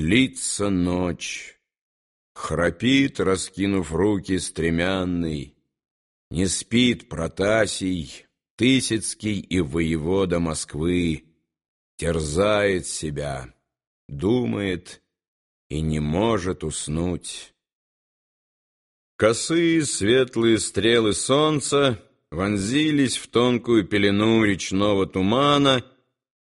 длится ночь. Храпит, раскинув руки, стремянный. Не спит Протасий, Тысяцкий и воевода Москвы. Терзает себя, думает и не может уснуть. Косые светлые стрелы солнца вонзились в тонкую пелену речного тумана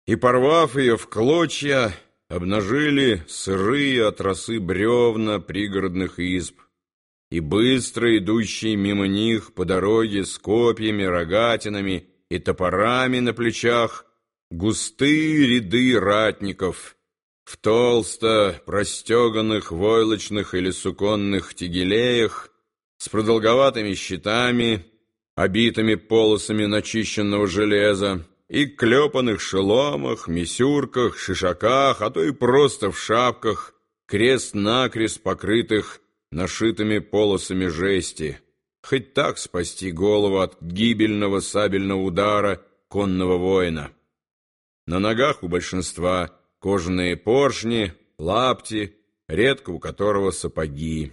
и, порвав ее в клочья, обнажили сырые от росы бревна пригородных изб, и быстро идущие мимо них по дороге с копьями, рогатинами и топорами на плечах густые ряды ратников в толсто простеганных войлочных или суконных тегелеях с продолговатыми щитами, обитыми полосами начищенного железа, и клепанных шеломах, мисюрках, шишаках, а то и просто в шапках, крест-накрест покрытых нашитыми полосами жести. Хоть так спасти голову от гибельного сабельного удара конного воина. На ногах у большинства кожаные поршни, лапти, редко у которого сапоги.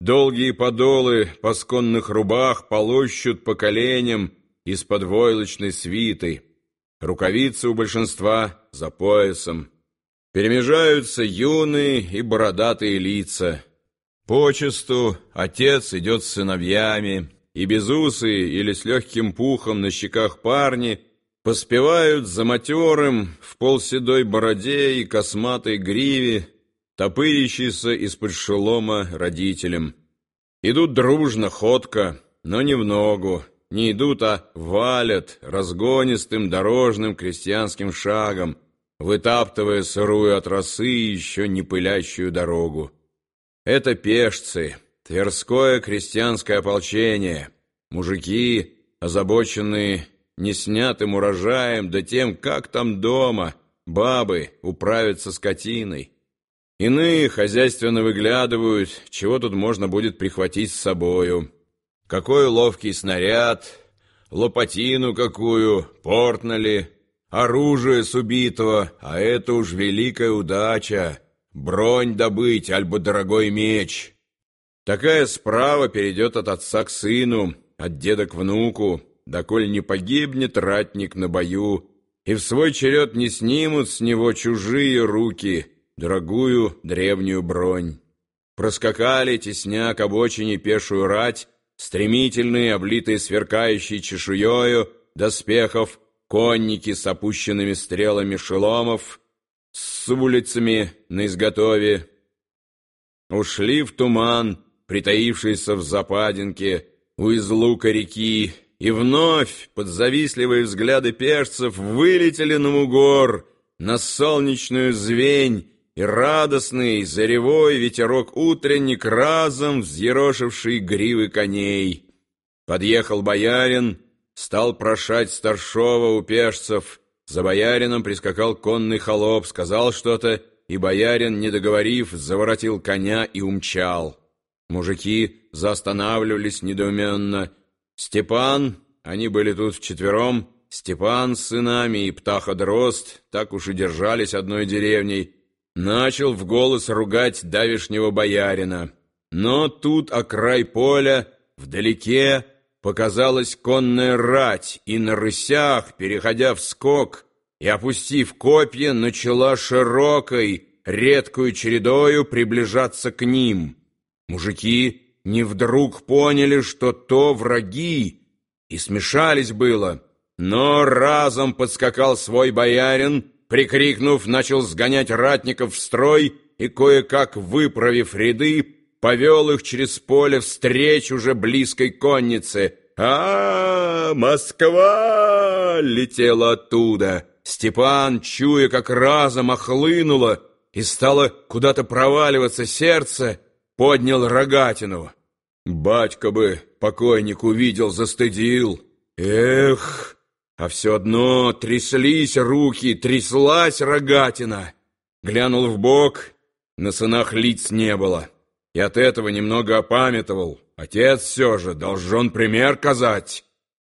Долгие подолы пасконных рубах полощут по коленям из-под войлочной свиты. Рукавицы у большинства за поясом. Перемежаются юные и бородатые лица. Почесту отец идет с сыновьями, и безусые или с легким пухом на щеках парни поспевают за матерым в полседой бороде и косматой гриве, топырящийся из-под шелома родителям. Идут дружно, ходко, но не в ногу, не идут, а валят разгонистым дорожным крестьянским шагом, вытаптывая сырую от росы еще не пылящую дорогу. Это пешцы, Тверское крестьянское ополчение, мужики, озабоченные неснятым урожаем, да тем, как там дома, бабы управятся скотиной. Иные хозяйственно выглядывают, чего тут можно будет прихватить с собою. Какой ловкий снаряд, лопатину какую, портнули, оружие с убитого, а это уж великая удача, бронь добыть, альбо дорогой меч. Такая справа перейдет от отца к сыну, от деда к внуку, доколь не погибнет ратник на бою, и в свой черед не снимут с него чужие руки дорогую древнюю бронь. Проскакали, тесня к обочине пешую рать, стремительные, облитые сверкающей чешуею доспехов, конники с опущенными стрелами шеломов, с улицами на изготове. Ушли в туман, притаившийся в западинке у излука реки, и вновь, под завистливые взгляды перцев, вылетели на бугор, на солнечную звень, и радостный заревой ветерок-утренник разом взъерошивший гривы коней. Подъехал боярин, стал прошать старшова у пешцев. За боярином прискакал конный холоп, сказал что-то, и боярин, не договорив, заворотил коня и умчал. Мужики заостанавливались недоуменно. Степан, они были тут вчетвером, Степан с сынами и Птаха Дрозд так уж и держались одной деревней, начал в голос ругать давишнего боярина. Но тут о край поля, вдалеке, показалась конная рать, и на рысях, переходя в скок и опустив копья, начала широкой, редкую чередою приближаться к ним. Мужики не вдруг поняли, что то враги, и смешались было, но разом подскакал свой боярин, прикрикнув, начал сгонять ратников в строй и, кое-как выправив ряды, повел их через поле встреч уже близкой коннице. а, -а, -а Москва!» летела оттуда. Степан, чуя, как разом охлынуло, и стало куда-то проваливаться сердце, поднял рогатину. Батька бы покойник увидел, застыдил. Эх! А все одно тряслись руки, тряслась рогатина. Глянул в бок, на сынах лиц не было. И от этого немного опамятовал. Отец все же должен пример казать.